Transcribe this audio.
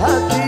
happy.